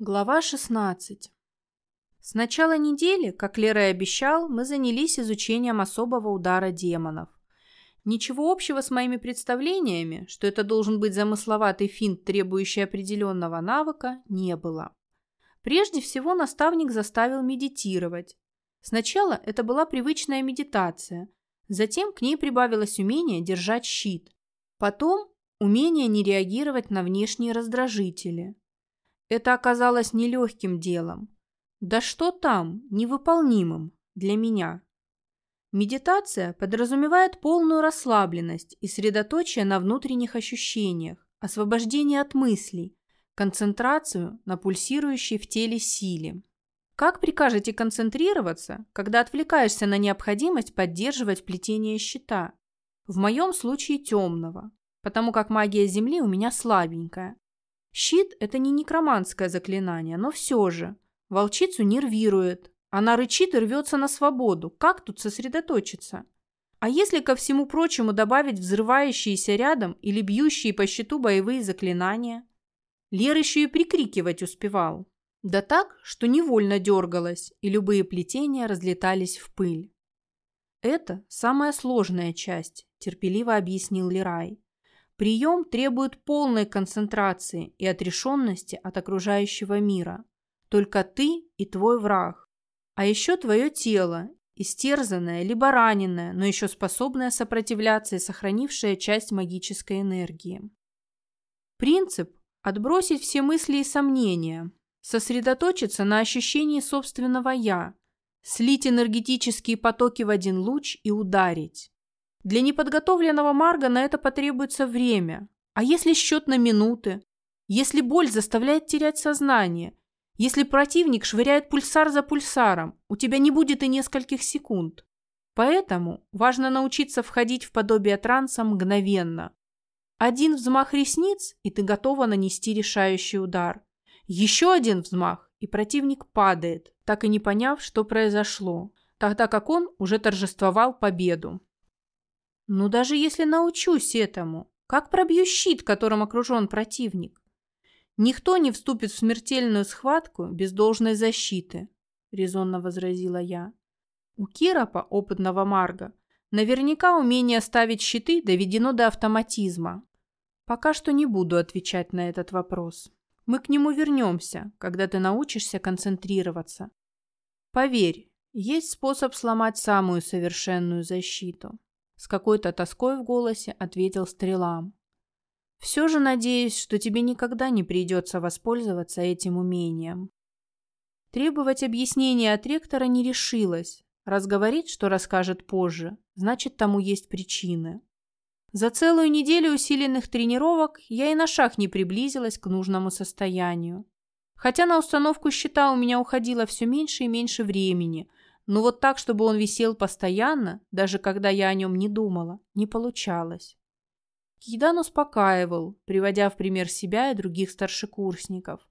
Глава 16. С начала недели, как Лера и обещал, мы занялись изучением особого удара демонов. Ничего общего с моими представлениями, что это должен быть замысловатый финт, требующий определенного навыка, не было. Прежде всего наставник заставил медитировать. Сначала это была привычная медитация, затем к ней прибавилось умение держать щит. Потом умение не реагировать на внешние раздражители – это оказалось нелегким делом. Да что там, невыполнимым для меня. Медитация подразумевает полную расслабленность и средоточие на внутренних ощущениях, освобождение от мыслей, концентрацию на пульсирующей в теле силе. Как прикажете концентрироваться, когда отвлекаешься на необходимость поддерживать плетение щита? В моем случае темного, потому как магия Земли у меня слабенькая, Щит – это не некроманское заклинание, но все же. Волчицу нервирует. Она рычит и рвется на свободу. Как тут сосредоточиться? А если ко всему прочему добавить взрывающиеся рядом или бьющие по щиту боевые заклинания? Лер еще и прикрикивать успевал. Да так, что невольно дергалась, и любые плетения разлетались в пыль. «Это самая сложная часть», – терпеливо объяснил Лерай. Прием требует полной концентрации и отрешенности от окружающего мира. Только ты и твой враг. А еще твое тело, истерзанное, либо раненое, но еще способное сопротивляться и сохранившее часть магической энергии. Принцип – отбросить все мысли и сомнения, сосредоточиться на ощущении собственного «я», слить энергетические потоки в один луч и ударить. Для неподготовленного Марга на это потребуется время. А если счет на минуты? Если боль заставляет терять сознание? Если противник швыряет пульсар за пульсаром, у тебя не будет и нескольких секунд. Поэтому важно научиться входить в подобие транса мгновенно. Один взмах ресниц, и ты готова нанести решающий удар. Еще один взмах, и противник падает, так и не поняв, что произошло, тогда как он уже торжествовал победу. Ну, даже если научусь этому, как пробью щит, которым окружен противник? Никто не вступит в смертельную схватку без должной защиты, резонно возразила я. У Киропа, опытного Марга, наверняка умение ставить щиты доведено до автоматизма. Пока что не буду отвечать на этот вопрос. Мы к нему вернемся, когда ты научишься концентрироваться. Поверь, есть способ сломать самую совершенную защиту. С какой-то тоской в голосе ответил стрелам. Все же надеюсь, что тебе никогда не придется воспользоваться этим умением. Требовать объяснения от ректора не решилась. Раз говорит, что расскажет позже, значит, тому есть причины. За целую неделю усиленных тренировок я и на шаг не приблизилась к нужному состоянию. Хотя на установку щита у меня уходило все меньше и меньше времени, но вот так, чтобы он висел постоянно, даже когда я о нем не думала, не получалось. Кидан успокаивал, приводя в пример себя и других старшекурсников.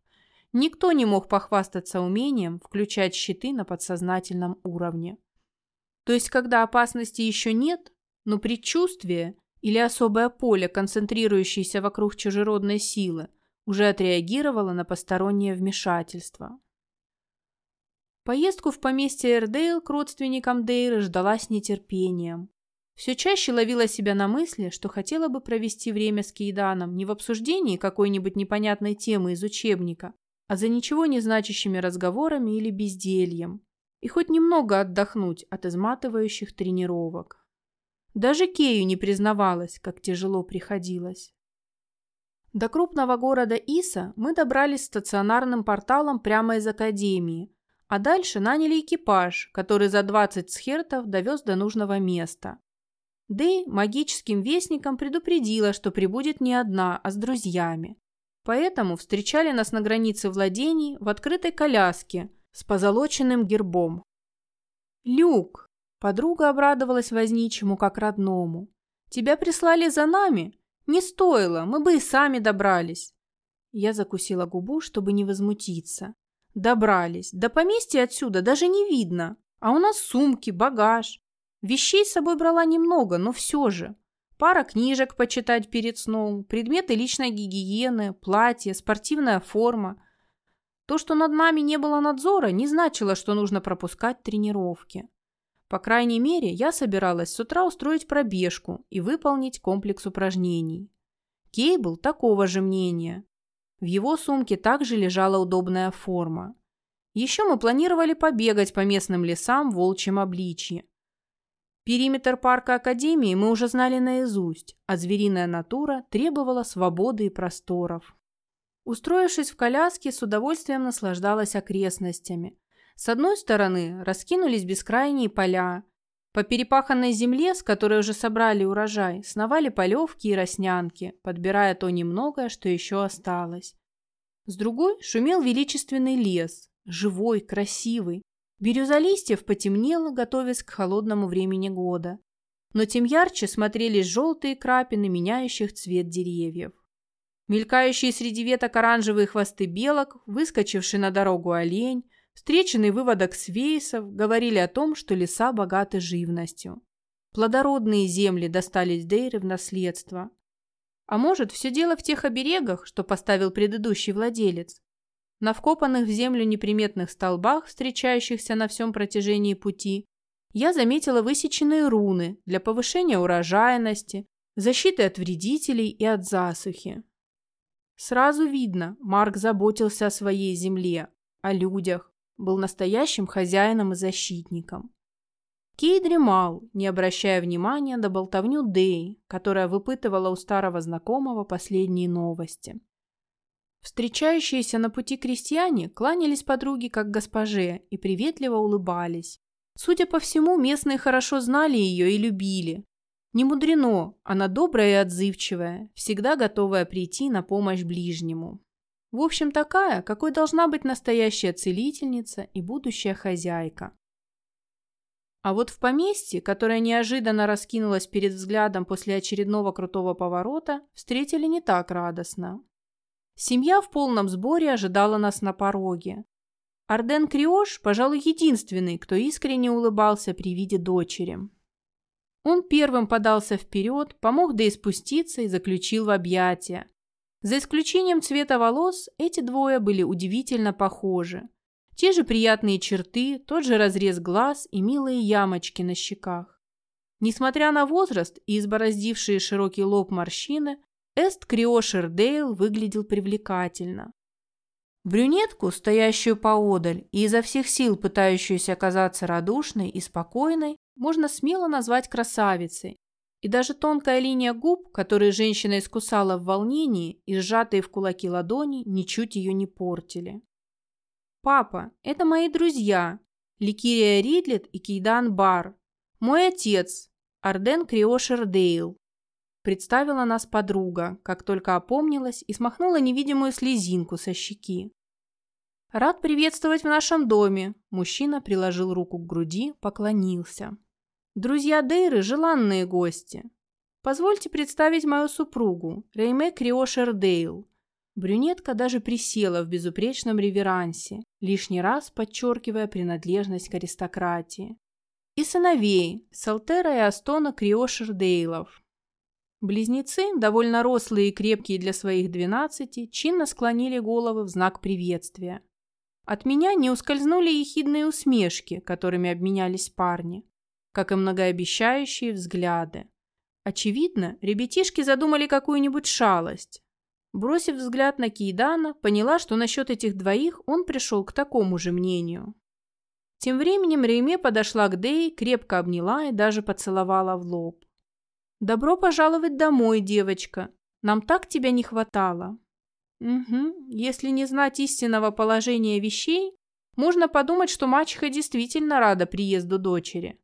Никто не мог похвастаться умением включать щиты на подсознательном уровне. То есть, когда опасности еще нет, но предчувствие или особое поле, концентрирующееся вокруг чужеродной силы, уже отреагировало на постороннее вмешательство. Поездку в поместье Эрдейл к родственникам Дейры ждала с нетерпением. Все чаще ловила себя на мысли, что хотела бы провести время с Кейданом не в обсуждении какой-нибудь непонятной темы из учебника, а за ничего не значащими разговорами или бездельем. И хоть немного отдохнуть от изматывающих тренировок. Даже Кею не признавалась, как тяжело приходилось. До крупного города Иса мы добрались стационарным порталом прямо из Академии – а дальше наняли экипаж, который за 20 схертов довез до нужного места. Дэй магическим вестником предупредила, что прибудет не одна, а с друзьями. Поэтому встречали нас на границе владений в открытой коляске с позолоченным гербом. «Люк!» – подруга обрадовалась возничему как родному. «Тебя прислали за нами? Не стоило, мы бы и сами добрались». Я закусила губу, чтобы не возмутиться. Добрались. До поместья отсюда даже не видно. А у нас сумки, багаж. Вещей с собой брала немного, но все же. Пара книжек почитать перед сном, предметы личной гигиены, платье, спортивная форма. То, что над нами не было надзора, не значило, что нужно пропускать тренировки. По крайней мере, я собиралась с утра устроить пробежку и выполнить комплекс упражнений. Кей был такого же мнения. В его сумке также лежала удобная форма. Еще мы планировали побегать по местным лесам в волчьем обличье. Периметр парка Академии мы уже знали наизусть, а звериная натура требовала свободы и просторов. Устроившись в коляске, с удовольствием наслаждалась окрестностями. С одной стороны раскинулись бескрайние поля. По перепаханной земле, с которой уже собрали урожай, сновали полевки и роснянки, подбирая то немногое, что еще осталось. С другой шумел величественный лес, живой, красивый. Бирюза листьев потемнела, готовясь к холодному времени года. Но тем ярче смотрелись желтые крапины, меняющих цвет деревьев. Мелькающие среди веток оранжевые хвосты белок, выскочивший на дорогу олень, встреченный выводок свейсов говорили о том, что леса богаты живностью. Плодородные земли достались Дейры в наследство. А может, все дело в тех оберегах, что поставил предыдущий владелец? На вкопанных в землю неприметных столбах, встречающихся на всем протяжении пути, я заметила высеченные руны для повышения урожайности, защиты от вредителей и от засухи. Сразу видно, Марк заботился о своей земле, о людях, был настоящим хозяином и защитником. Кей дремал, не обращая внимания на болтовню Дэй, которая выпытывала у старого знакомого последние новости. Встречающиеся на пути крестьяне кланялись подруге как госпоже и приветливо улыбались. Судя по всему, местные хорошо знали ее и любили, не мудрено, она добрая и отзывчивая, всегда готовая прийти на помощь ближнему. В общем, такая, какой должна быть настоящая целительница и будущая хозяйка. А вот в поместье, которое неожиданно раскинулось перед взглядом после очередного крутого поворота, встретили не так радостно. Семья в полном сборе ожидала нас на пороге. Арден Криош, пожалуй, единственный, кто искренне улыбался при виде дочери. Он первым подался вперед, помог Дэй спуститься и заключил в объятия. За исключением цвета волос, эти двое были удивительно похожи. Те же приятные черты, тот же разрез глаз и милые ямочки на щеках. Несмотря на возраст и избороздившие широкий лоб морщины, Эст Криошер Дейл выглядел привлекательно. Брюнетку, стоящую поодаль и изо всех сил пытающуюся казаться радушной и спокойной, можно смело назвать красавицей. И даже тонкая линия губ, которые женщина искусала в волнении, и сжатые в кулаки ладони, ничуть ее не портили. «Папа, это мои друзья, Ликирия Ридлет и Кейдан Бар. Мой отец, Арден Криошер Дейл», представила нас подруга, как только опомнилась и смахнула невидимую слезинку со щеки. «Рад приветствовать в нашем доме», – мужчина приложил руку к груди, поклонился. Друзья Дейры – желанные гости. Позвольте представить мою супругу, Рейме Криошер Дейл. Брюнетка даже присела в безупречном реверансе, лишний раз подчеркивая принадлежность к аристократии. И сыновей, Салтера и Астона Криошер Дейлов. Близнецы, довольно рослые и крепкие для своих двенадцати, чинно склонили головы в знак приветствия. От меня не ускользнули ехидные усмешки, которыми обменялись парни как и многообещающие взгляды. Очевидно, ребятишки задумали какую-нибудь шалость. Бросив взгляд на Кейдана, поняла, что насчет этих двоих он пришел к такому же мнению. Тем временем Рейме подошла к Дэй, крепко обняла и даже поцеловала в лоб. «Добро пожаловать домой, девочка. Нам так тебя не хватало». «Угу. Если не знать истинного положения вещей, можно подумать, что мачеха действительно рада приезду дочери.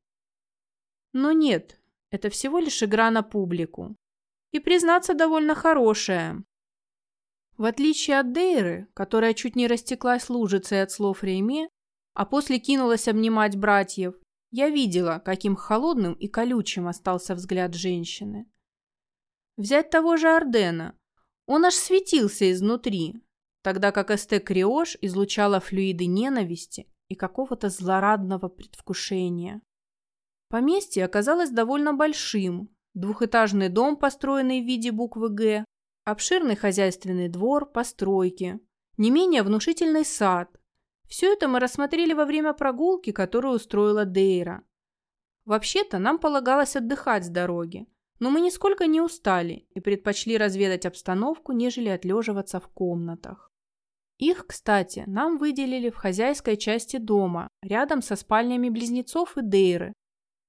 Но нет, это всего лишь игра на публику. И, признаться, довольно хорошая. В отличие от Дейры, которая чуть не растеклась лужицей от слов Рейме, а после кинулась обнимать братьев, я видела, каким холодным и колючим остался взгляд женщины. Взять того же Ардена. Он аж светился изнутри, тогда как Эсте Криош излучала флюиды ненависти и какого-то злорадного предвкушения. Поместье оказалось довольно большим. Двухэтажный дом, построенный в виде буквы «Г», обширный хозяйственный двор, постройки. не менее внушительный сад. Все это мы рассмотрели во время прогулки, которую устроила Дейра. Вообще-то нам полагалось отдыхать с дороги, но мы нисколько не устали и предпочли разведать обстановку, нежели отлеживаться в комнатах. Их, кстати, нам выделили в хозяйской части дома, рядом со спальнями близнецов и Дейры.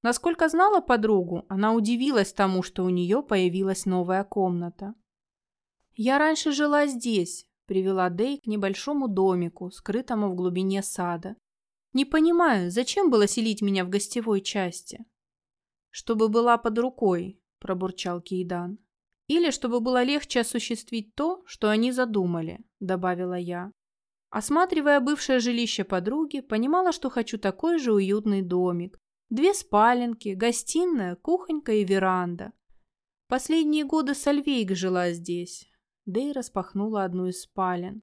Насколько знала подругу, она удивилась тому, что у нее появилась новая комната. «Я раньше жила здесь», — привела Дей к небольшому домику, скрытому в глубине сада. «Не понимаю, зачем было селить меня в гостевой части?» «Чтобы была под рукой», — пробурчал Кейдан. «Или чтобы было легче осуществить то, что они задумали», — добавила я. Осматривая бывшее жилище подруги, понимала, что хочу такой же уютный домик. Две спаленки, гостиная, кухонька и веранда. Последние годы Сальвейк жила здесь, Дэй распахнула одну из спален.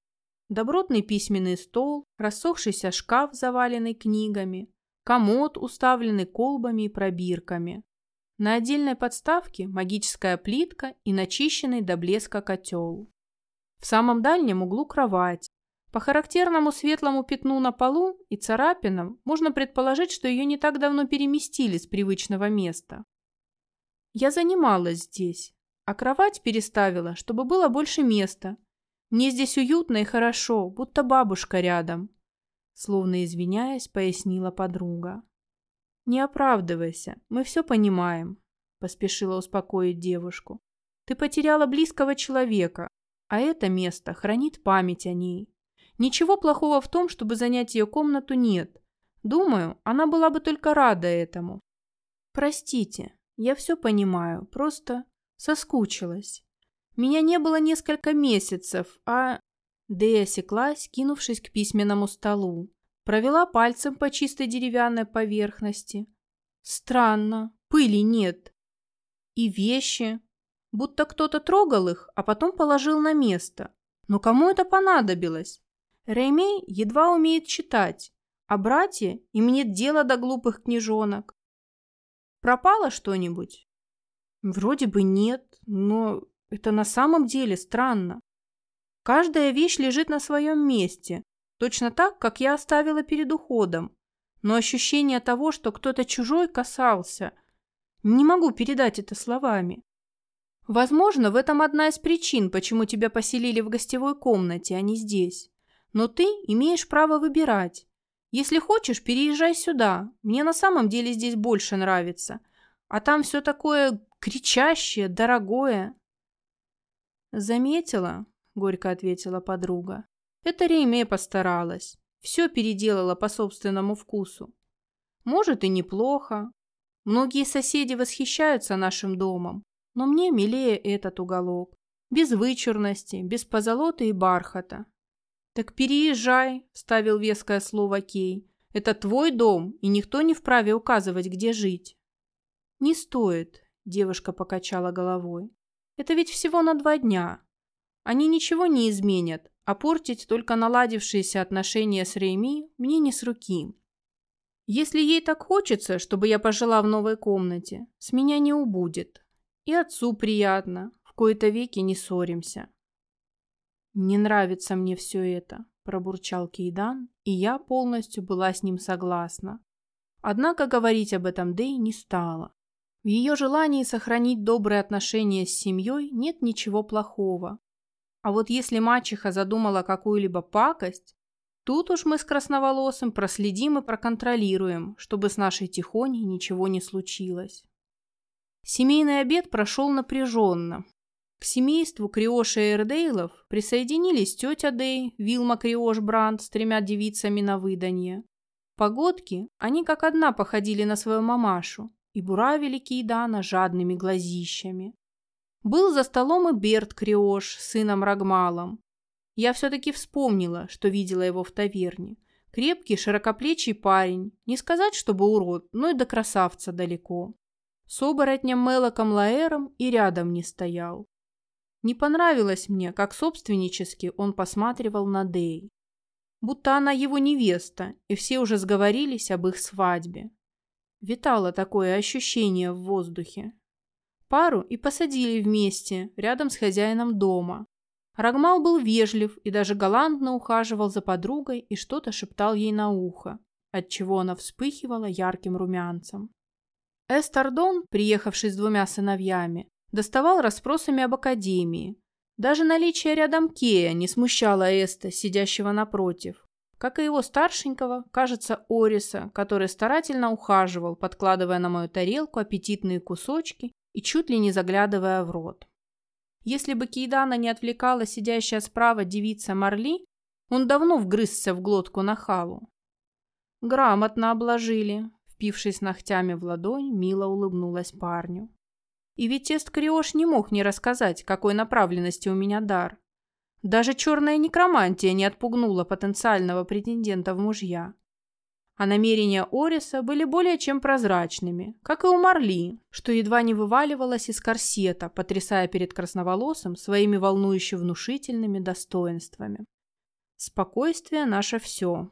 Добротный письменный стол, рассохшийся шкаф, заваленный книгами, комод, уставленный колбами и пробирками. На отдельной подставке магическая плитка и начищенный до блеска котел. В самом дальнем углу кровать. По характерному светлому пятну на полу и царапинам можно предположить, что ее не так давно переместили с привычного места. Я занималась здесь, а кровать переставила, чтобы было больше места. Мне здесь уютно и хорошо, будто бабушка рядом. Словно извиняясь, пояснила подруга. «Не оправдывайся, мы все понимаем», — поспешила успокоить девушку. «Ты потеряла близкого человека, а это место хранит память о ней. Ничего плохого в том, чтобы занять ее комнату, нет. Думаю, она была бы только рада этому. Простите, я все понимаю, просто Соскучилась. Меня не было несколько месяцев, а... Дэя осеклась, кинувшись к письменному столу. Провела пальцем по чистой деревянной поверхности. Странно, пыли нет. И вещи. Будто кто-то трогал их, а потом положил на место. Но кому это понадобилось? Реймей едва умеет читать, а братья им нет дела до глупых книжонок. Пропало что-нибудь? Вроде бы нет, но это на самом деле странно. Каждая вещь лежит на своем месте, точно так, как я оставила перед уходом. Но ощущение того, что кто-то чужой касался, не могу передать это словами. Возможно, в этом одна из причин, почему тебя поселили в гостевой комнате, а не здесь. Но ты имеешь право выбирать. Если хочешь, переезжай сюда. Мне на самом деле здесь больше нравится. А там все такое кричащее, дорогое. Заметила, горько ответила подруга. Это Рейме постаралась. Все переделала по собственному вкусу. Может и неплохо. Многие соседи восхищаются нашим домом, но мне милее этот уголок. Без вычурности, без позолоты и бархата. «Так переезжай», — вставил веское слово Кей. «Это твой дом, и никто не вправе указывать, где жить». «Не стоит. Девушка покачала головой. Это ведь всего на два дня. Они ничего не изменят, а портить только наладившиеся отношения с Рейми мне не с руки. Если ей так хочется, чтобы я пожила в новой комнате, с меня не убудет. И отцу приятно, в кои-то веки не ссоримся. «Не нравится мне все это», – пробурчал Кейдан, и я полностью была с ним согласна. Однако говорить об этом Дэй не стала. В ее желании сохранить добрые отношения с семьей нет ничего плохого. А вот если мачеха задумала какую-либо пакость, тут уж мы с красноволосым проследим и проконтролируем, чтобы с нашей Тихоней ничего не случилось. Семейный обед прошел напряженно. К семейству Криоша и Эрдейлов присоединились тетя Дей, Вилма Криош Бранд с тремя девицами на выданье. Погодки, они как одна походили на свою мамашу, и буравили Кейдана жадными глазищами. Был за столом и Берт Криош сыном Рагмалом. Я все-таки вспомнила, что видела его в таверне. Крепкий, широкоплечий парень. Не сказать, чтобы урод, но и до красавца далеко. С оборотнем Мелоком Лаэром и рядом не стоял. Не понравилось мне, как собственнически он посматривал на Дей. Будто она его невеста, и все уже сговорились об их свадьбе. Витало такое ощущение в воздухе. Пару и посадили вместе, рядом с хозяином дома. Рагмал был вежлив и даже галантно ухаживал за подругой и что-то шептал ей на ухо, отчего она вспыхивала ярким румянцем. Эстардон, приехавший с двумя сыновьями, доставал расспросами об академии. Даже наличие рядом Кея не смущало Эста, сидящего напротив, как и его старшенького, кажется, Ориса, который старательно ухаживал, подкладывая на мою тарелку аппетитные кусочки и чуть ли не заглядывая в рот. Если бы Кейдана не отвлекала сидящая справа девица Марли, он давно вгрызся в глотку нахалу. Грамотно обложили. Впившись ногтями в ладонь, мило улыбнулась парню. И ведь тест Криош не мог не рассказать, какой направленности у меня дар. Даже черная некромантия не отпугнула потенциального претендента в мужья а намерения Ориса были более чем прозрачными, как и у Марли, что едва не вываливалась из корсета, потрясая перед красноволосым своими волнующе внушительными достоинствами. Спокойствие – наше все.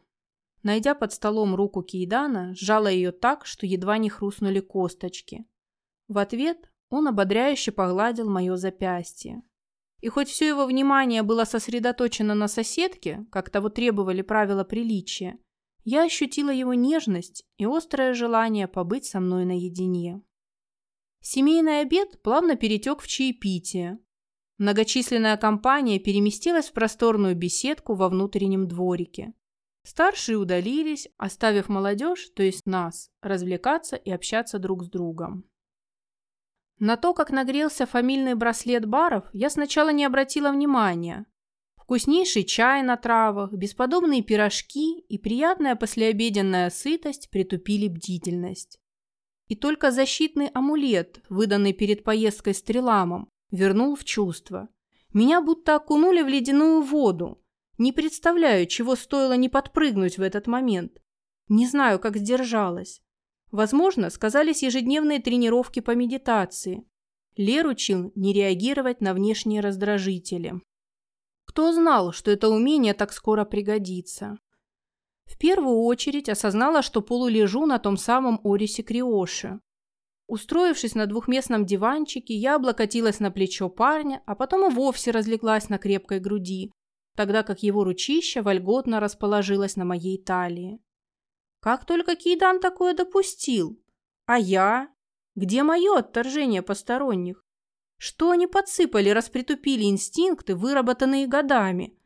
Найдя под столом руку Кейдана, сжала ее так, что едва не хрустнули косточки. В ответ он ободряюще погладил мое запястье. И хоть все его внимание было сосредоточено на соседке, как того требовали правила приличия, я ощутила его нежность и острое желание побыть со мной наедине. Семейный обед плавно перетек в чаепитие. Многочисленная компания переместилась в просторную беседку во внутреннем дворике. Старшие удалились, оставив молодежь, то есть нас, развлекаться и общаться друг с другом. На то, как нагрелся фамильный браслет баров, я сначала не обратила внимания, Вкуснейший чай на травах, бесподобные пирожки и приятная послеобеденная сытость притупили бдительность. И только защитный амулет, выданный перед поездкой стреламом, вернул в чувство. Меня будто окунули в ледяную воду. Не представляю, чего стоило не подпрыгнуть в этот момент. Не знаю, как сдержалась. Возможно, сказались ежедневные тренировки по медитации. Лер учил не реагировать на внешние раздражители. Кто знал, что это умение так скоро пригодится? В первую очередь осознала, что полулежу на том самом Орисе Криоши. Устроившись на двухместном диванчике, я облокотилась на плечо парня, а потом и вовсе разлеглась на крепкой груди, тогда как его ручище вольготно расположилось на моей талии. Как только Кейдан такое допустил? А я? Где мое отторжение посторонних? Что они подсыпали, распритупили инстинкты, выработанные годами?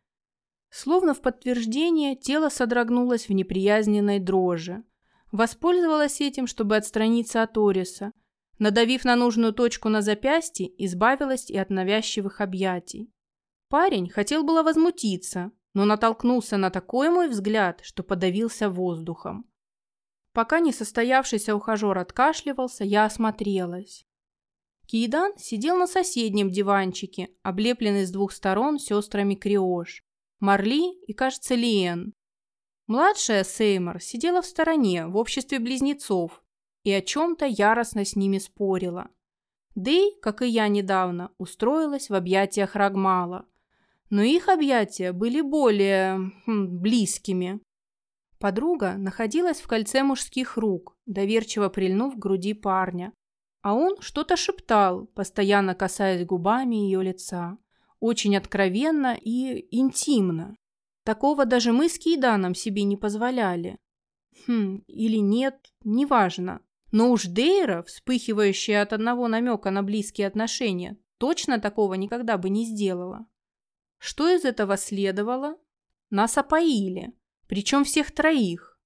Словно в подтверждение, тело содрогнулось в неприязненной дрожи. Воспользовалась этим, чтобы отстраниться от Ориса. Надавив на нужную точку на запястье, избавилась и от навязчивых объятий. Парень хотел было возмутиться, но натолкнулся на такой мой взгляд, что подавился воздухом. Пока несостоявшийся ухажер откашливался, я осмотрелась. Кейдан сидел на соседнем диванчике, облепленный с двух сторон сестрами Криош, Марли и, кажется, Лиен. Младшая Сеймор сидела в стороне, в обществе близнецов, и о чем-то яростно с ними спорила. Дэй, как и я недавно, устроилась в объятиях Рагмала. Но их объятия были более... Хм, близкими. Подруга находилась в кольце мужских рук, доверчиво прильнув к груди парня, а он что-то шептал, постоянно касаясь губами ее лица. Очень откровенно и интимно. Такого даже мы с Кейданом себе не позволяли. Хм, или нет, неважно. Но уж Дейра, вспыхивающая от одного намека на близкие отношения, точно такого никогда бы не сделала. Что из этого следовало? Нас опоили, причем всех троих.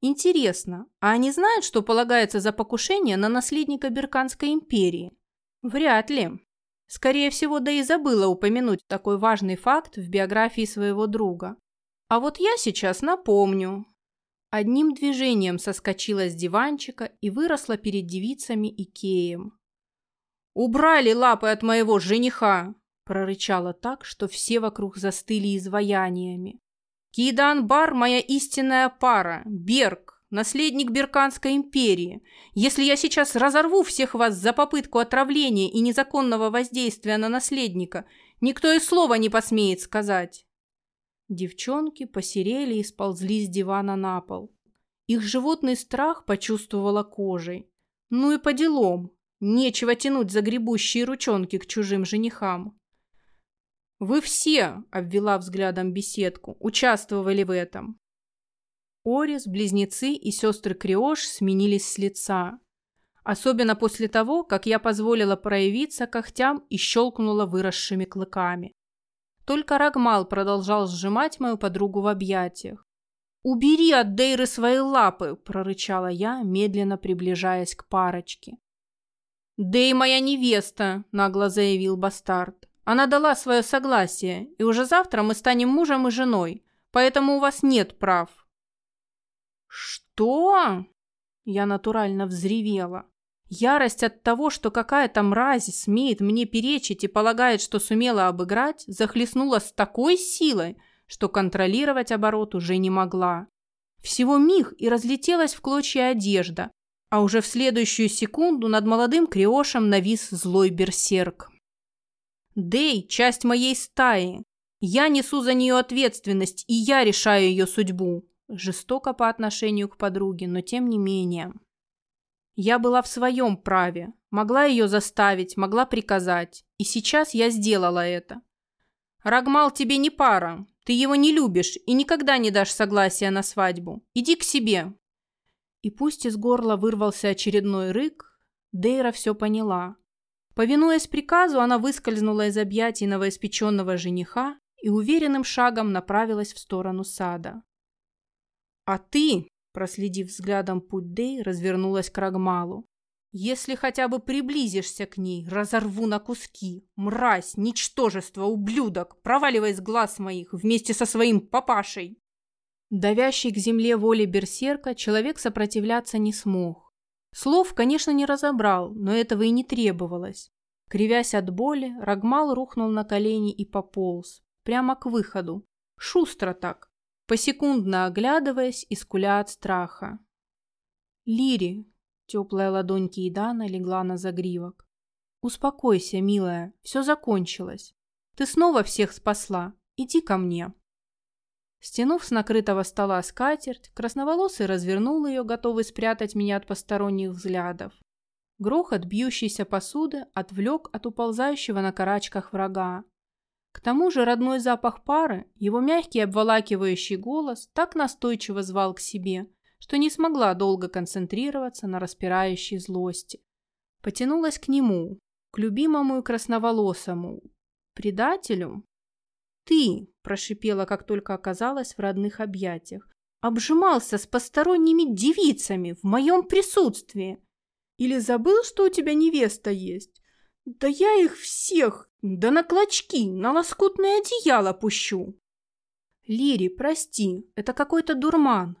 Интересно, а они знают, что полагается за покушение на наследника Берканской империи? Вряд ли. Скорее всего, да и забыла упомянуть такой важный факт в биографии своего друга. А вот я сейчас напомню. Одним движением соскочила с диванчика и выросла перед девицами и Кеем. «Убрали лапы от моего жениха!» Прорычала так, что все вокруг застыли изваяниями. Кидан Бар – моя истинная пара, Берг, наследник Берканской империи. Если я сейчас разорву всех вас за попытку отравления и незаконного воздействия на наследника, никто и слова не посмеет сказать». Девчонки посерели и сползли с дивана на пол. Их животный страх почувствовала кожей. Ну и по делам. Нечего тянуть загребущие ручонки к чужим женихам. Вы все, обвела взглядом беседку, участвовали в этом. Орис, близнецы и сестры Криош сменились с лица. Особенно после того, как я позволила проявиться когтям и щелкнула выросшими клыками. Только Рагмал продолжал сжимать мою подругу в объятиях. «Убери от Дейры свои лапы!» – прорычала я, медленно приближаясь к парочке. «Дей моя невеста!» – нагло заявил бастард. «Она дала свое согласие, и уже завтра мы станем мужем и женой, поэтому у вас нет прав». «Что?» – я натурально взревела. Ярость от того, что какая-то мразь смеет мне перечить и полагает, что сумела обыграть, захлестнула с такой силой, что контролировать оборот уже не могла. Всего миг и разлетелась в клочья одежда, а уже в следующую секунду над молодым криошем навис злой берсерк. «Дэй – часть моей стаи. Я несу за нее ответственность, и я решаю ее судьбу». Жестоко по отношению к подруге, но тем не менее. Я была в своем праве, могла ее заставить, могла приказать, и сейчас я сделала это. Рагмал тебе не пара, ты его не любишь и никогда не дашь согласия на свадьбу. Иди к себе. И пусть из горла вырвался очередной рык, Дейра все поняла. Повинуясь приказу, она выскользнула из объятий новоиспеченного жениха и уверенным шагом направилась в сторону сада. «А ты Проследив взглядом путь Дэй, развернулась к Рагмалу. «Если хотя бы приблизишься к ней, разорву на куски. Мразь, ничтожество, ублюдок, проваливай с глаз моих вместе со своим папашей!» Давящий к земле воли берсерка, человек сопротивляться не смог. Слов, конечно, не разобрал, но этого и не требовалось. Кривясь от боли, Рагмал рухнул на колени и пополз. Прямо к выходу. Шустро так, посекундно оглядываясь и скуля от страха. «Лири!» — теплая ладонь Кейдана легла на загривок. «Успокойся, милая, все закончилось. Ты снова всех спасла. Иди ко мне». Стянув с накрытого стола скатерть, красноволосый развернул ее, готовый спрятать меня от посторонних взглядов. Грохот бьющейся посуды отвлек от уползающего на карачках врага, к тому же родной запах пары, его мягкий обволакивающий голос так настойчиво звал к себе, что не смогла долго концентрироваться на распирающей злости. Потянулась к нему, к любимому и красноволосому. Предателю? «Ты!» – прошипела, как только оказалась в родных объятиях. «Обжимался с посторонними девицами в моем присутствии! Или забыл, что у тебя невеста есть? Да я их всех, да на клочки, на лоскутное одеяло пущу. Лири, прости, это какой-то дурман.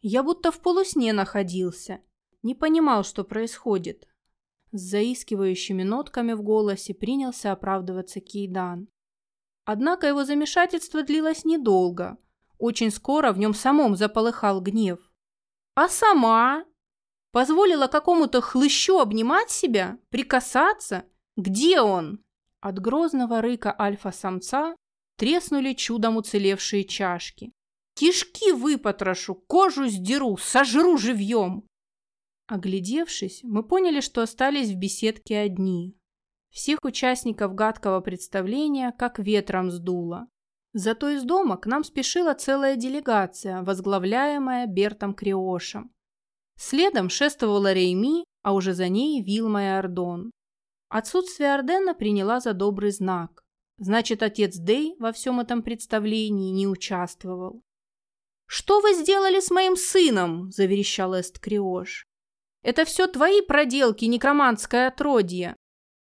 Я будто в полусне находился. Не понимал, что происходит. С заискивающими нотками в голосе принялся оправдываться Кейдан. Однако его замешательство длилось недолго. Очень скоро в нем самом заполыхал гнев. А сама? Позволила какому-то хлыщу обнимать себя, прикасаться «Где он?» От грозного рыка альфа-самца треснули чудом уцелевшие чашки. «Кишки выпотрошу, кожу сдеру, сожру живьем!» Оглядевшись, мы поняли, что остались в беседке одни. Всех участников гадкого представления как ветром сдуло. Зато из дома к нам спешила целая делегация, возглавляемая Бертом Криошем. Следом шествовала Рейми, а уже за ней Вилма и Ордон. Отсутствие Ордена приняла за добрый знак. Значит, отец Дэй во всем этом представлении не участвовал. «Что вы сделали с моим сыном?» – заверещал Эст Криош. «Это все твои проделки, некроманское отродье.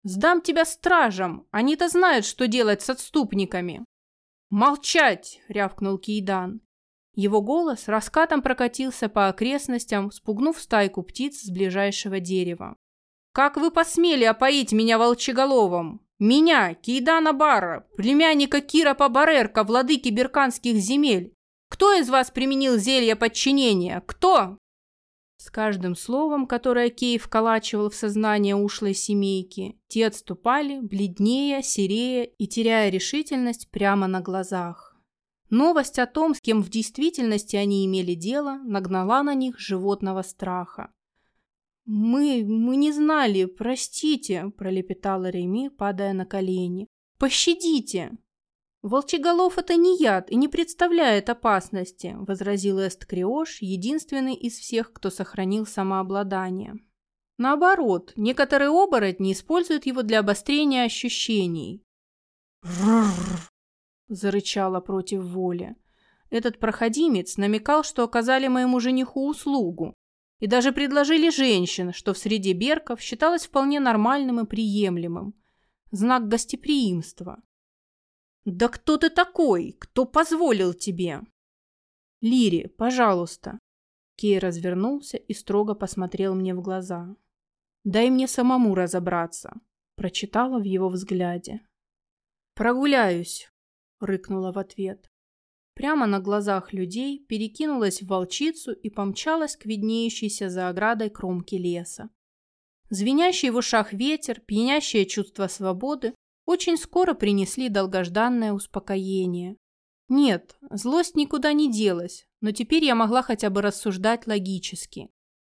Сдам тебя стражам, они-то знают, что делать с отступниками». «Молчать!» – рявкнул Кейдан. Его голос раскатом прокатился по окрестностям, спугнув стайку птиц с ближайшего дерева. Как вы посмели опоить меня волчеголовым? Меня, Кейдана Барра, племянника Кира Пабарерка, владыки берканских земель. Кто из вас применил зелье подчинения? Кто?» С каждым словом, которое Кей вколачивал в сознание ушлой семейки, те отступали, бледнее, серея и теряя решительность прямо на глазах. Новость о том, с кем в действительности они имели дело, нагнала на них животного страха. «Мы... мы не знали, простите», – пролепетала Реми, падая на колени. «Пощадите!» «Волчеголов – это не яд и не представляет опасности», – возразил Эст Криош, единственный из всех, кто сохранил самообладание. Наоборот, некоторые оборотни используют его для обострения ощущений. зарычала против воли. Этот проходимец намекал, что оказали моему жениху услугу, и даже предложили женщин, что в среде берков считалось вполне нормальным и приемлемым. Знак гостеприимства. «Да кто ты такой? Кто позволил тебе?» «Лири, пожалуйста». Кей развернулся и строго посмотрел мне в глаза. Дай мне самому разобраться, прочитала в его взгляде. Прогуляюсь, рыкнула в ответ. Прямо на глазах людей перекинулась в волчицу и помчалась к виднеющейся за оградой кромке леса. Звенящий в ушах ветер, пьянящее чувство свободы очень скоро принесли долгожданное успокоение. Нет, злость никуда не делась, но теперь я могла хотя бы рассуждать логически.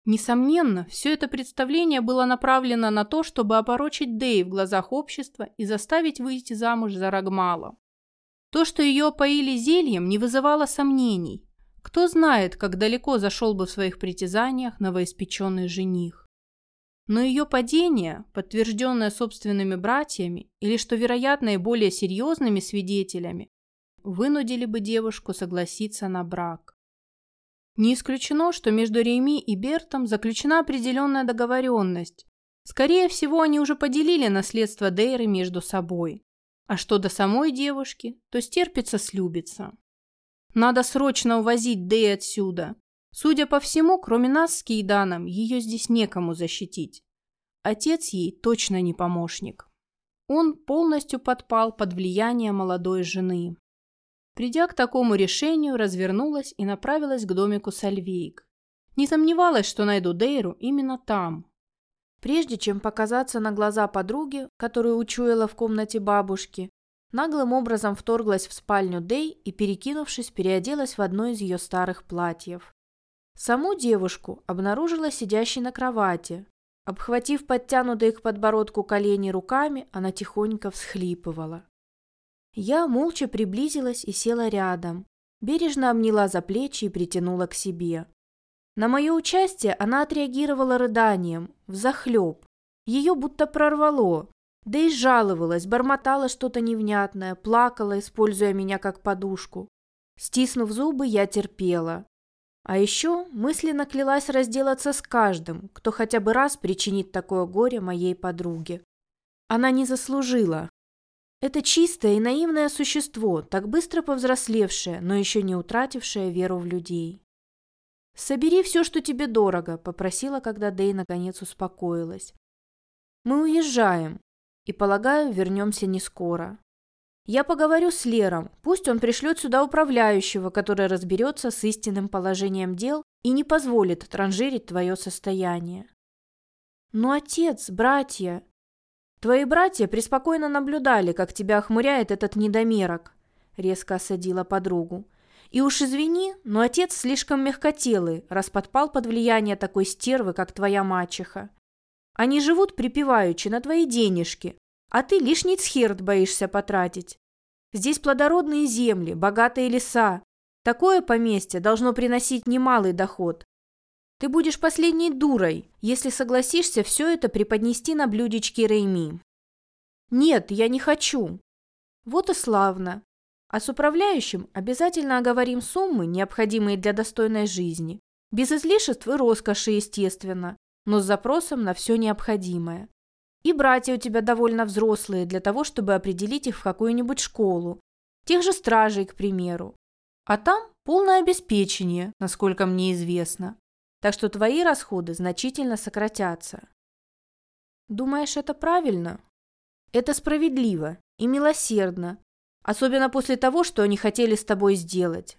Несомненно, все это представление было направлено на то, чтобы опорочить Дэй в глазах общества и заставить выйти замуж за Рагмала. То, что ее опоили зельем, не вызывало сомнений. Кто знает, как далеко зашел бы в своих притязаниях новоиспеченный жених. Но ее падение, подтвержденное собственными братьями, или, что вероятно, и более серьезными свидетелями, вынудили бы девушку согласиться на брак. Не исключено, что между Рейми и Бертом заключена определенная договоренность. Скорее всего, они уже поделили наследство Дейры между собой. А что до самой девушки, то стерпится слюбится. Надо срочно увозить Дэй отсюда. Судя по всему, кроме нас с Кейданом, ее здесь некому защитить. Отец ей точно не помощник. Он полностью подпал под влияние молодой жены. Придя к такому решению, развернулась и направилась к домику Сальвейк. Не сомневалась, что найду Дейру именно там. Прежде чем показаться на глаза подруги, которую учуяла в комнате бабушки, наглым образом вторглась в спальню Дей и, перекинувшись, переоделась в одно из ее старых платьев. Саму девушку обнаружила сидящей на кровати. Обхватив подтянутые к подбородку колени руками, она тихонько всхлипывала. Я молча приблизилась и села рядом. Бережно обняла за плечи и притянула к себе. На мое участие она отреагировала рыданием, взахлеб. Ее будто прорвало. Да и жаловалась, бормотала что-то невнятное, плакала, используя меня как подушку. Стиснув зубы, я терпела. А еще мысленно клялась разделаться с каждым, кто хотя бы раз причинит такое горе моей подруге. Она не заслужила, это чистое и наивное существо, так быстро повзрослевшее, но еще не утратившее веру в людей. «Собери все, что тебе дорого», — попросила, когда Дэй наконец успокоилась. «Мы уезжаем, и, полагаю, вернемся не скоро. Я поговорю с Лером, пусть он пришлет сюда управляющего, который разберется с истинным положением дел и не позволит транжирить твое состояние». «Но отец, братья...» «Твои братья преспокойно наблюдали, как тебя охмуряет этот недомерок», — резко осадила подругу. «И уж извини, но отец слишком мягкотелый, раз подпал под влияние такой стервы, как твоя мачеха. Они живут припеваючи на твои денежки, а ты лишний цхерт боишься потратить. Здесь плодородные земли, богатые леса. Такое поместье должно приносить немалый доход, ты будешь последней дурой, если согласишься все это преподнести на блюдечке Рейми. Нет, я не хочу. Вот и славно. А с управляющим обязательно оговорим суммы, необходимые для достойной жизни. Без излишеств и роскоши, естественно, но с запросом на все необходимое. И братья у тебя довольно взрослые для того, чтобы определить их в какую-нибудь школу. Тех же стражей, к примеру. А там полное обеспечение, насколько мне известно так что твои расходы значительно сократятся. Думаешь, это правильно? Это справедливо и милосердно, особенно после того, что они хотели с тобой сделать.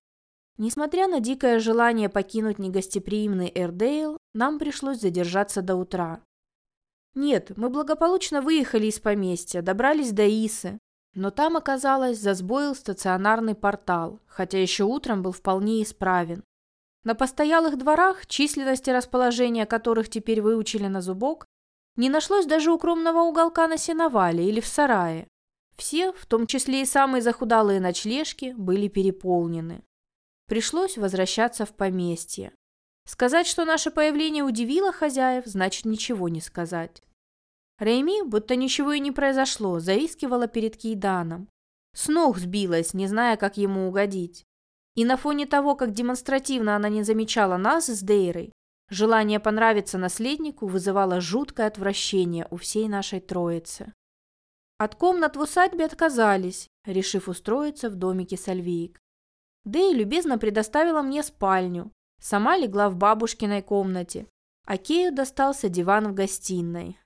Несмотря на дикое желание покинуть негостеприимный Эрдейл, нам пришлось задержаться до утра. Нет, мы благополучно выехали из поместья, добрались до Исы, но там, оказалось, засбоил стационарный портал, хотя еще утром был вполне исправен. На постоялых дворах, численности расположения которых теперь выучили на зубок, не нашлось даже укромного уголка на сеновале или в сарае. Все, в том числе и самые захудалые ночлежки, были переполнены. Пришлось возвращаться в поместье. Сказать, что наше появление удивило хозяев, значит ничего не сказать. Рейми, будто ничего и не произошло, заискивала перед Кейданом. С ног сбилась, не зная, как ему угодить. И на фоне того, как демонстративно она не замечала нас с Дейрой, желание понравиться наследнику вызывало жуткое отвращение у всей нашей троицы. От комнат в усадьбе отказались, решив устроиться в домике Сальвиик. Дэй любезно предоставила мне спальню, сама легла в бабушкиной комнате, а Кею достался диван в гостиной.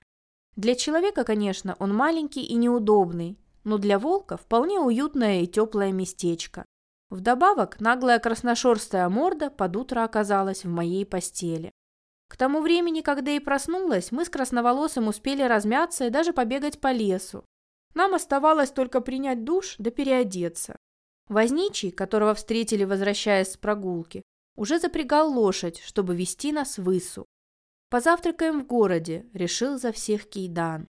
Для человека, конечно, он маленький и неудобный, но для волка вполне уютное и теплое местечко. Вдобавок, наглая красношерстая морда под утро оказалась в моей постели. К тому времени, когда и проснулась, мы с красноволосым успели размяться и даже побегать по лесу. Нам оставалось только принять душ да переодеться. Возничий, которого встретили, возвращаясь с прогулки, уже запрягал лошадь, чтобы вести нас в Ису. «Позавтракаем в городе», — решил за всех Кейдан.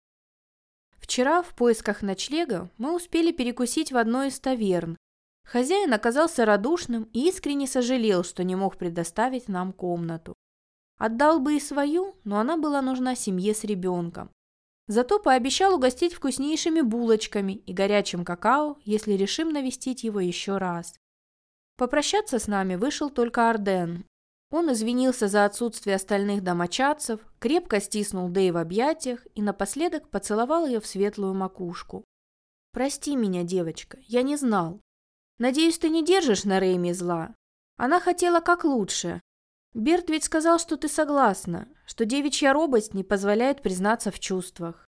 Вчера в поисках ночлега мы успели перекусить в одной из таверн, Хозяин оказался радушным и искренне сожалел, что не мог предоставить нам комнату. Отдал бы и свою, но она была нужна семье с ребенком. Зато пообещал угостить вкуснейшими булочками и горячим какао, если решим навестить его еще раз. Попрощаться с нами вышел только Арден. Он извинился за отсутствие остальных домочадцев, крепко стиснул Дэй в объятиях и напоследок поцеловал ее в светлую макушку. «Прости меня, девочка, я не знал. Надеюсь, ты не держишь на Рейми зла. Она хотела как лучше. Берт ведь сказал, что ты согласна, что девичья робость не позволяет признаться в чувствах.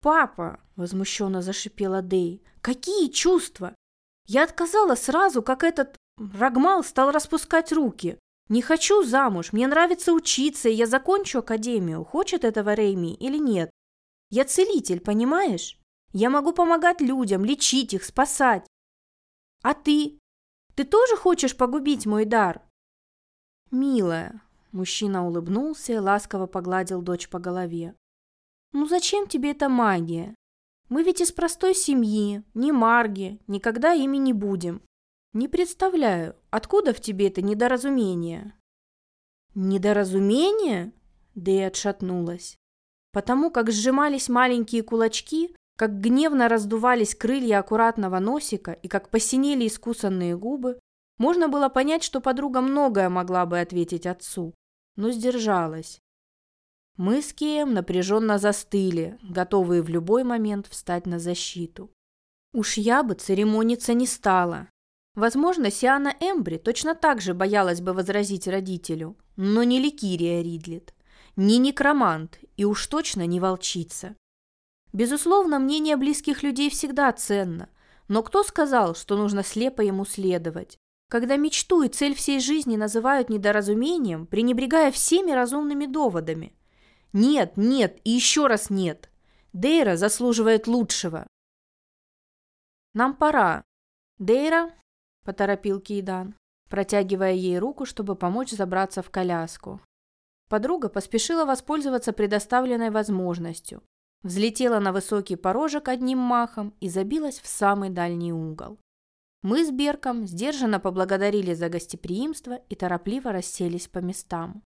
«Папа!» – возмущенно зашипела Дей. «Какие чувства? Я отказала сразу, как этот Рагмал стал распускать руки. Не хочу замуж, мне нравится учиться, и я закончу академию. Хочет этого Рейми или нет? Я целитель, понимаешь? Я могу помогать людям, лечить их, спасать. А ты? Ты тоже хочешь погубить мой дар? Милая, мужчина улыбнулся и ласково погладил дочь по голове. Ну зачем тебе эта магия? Мы ведь из простой семьи, не марги, никогда ими не будем. Не представляю, откуда в тебе это недоразумение? Недоразумение? И отшатнулась. Потому как сжимались маленькие кулачки, как гневно раздувались крылья аккуратного носика и как посинели искусанные губы, можно было понять, что подруга многое могла бы ответить отцу, но сдержалась. Мы с Кеем напряженно застыли, готовые в любой момент встать на защиту. Уж я бы церемониться не стала. Возможно, Сиана Эмбри точно так же боялась бы возразить родителю, но не Ликирия Ридлит, не некромант и уж точно не волчица. Безусловно, мнение близких людей всегда ценно, но кто сказал, что нужно слепо ему следовать? Когда мечту и цель всей жизни называют недоразумением, пренебрегая всеми разумными доводами. Нет, нет и еще раз нет. Дейра заслуживает лучшего. Нам пора. Дейра, поторопил Кейдан, протягивая ей руку, чтобы помочь забраться в коляску. Подруга поспешила воспользоваться предоставленной возможностью взлетела на высокий порожек одним махом и забилась в самый дальний угол. Мы с Берком сдержанно поблагодарили за гостеприимство и торопливо расселись по местам.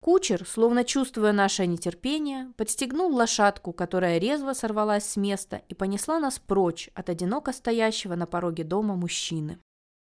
Кучер, словно чувствуя наше нетерпение, подстегнул лошадку, которая резво сорвалась с места и понесла нас прочь от одиноко стоящего на пороге дома мужчины.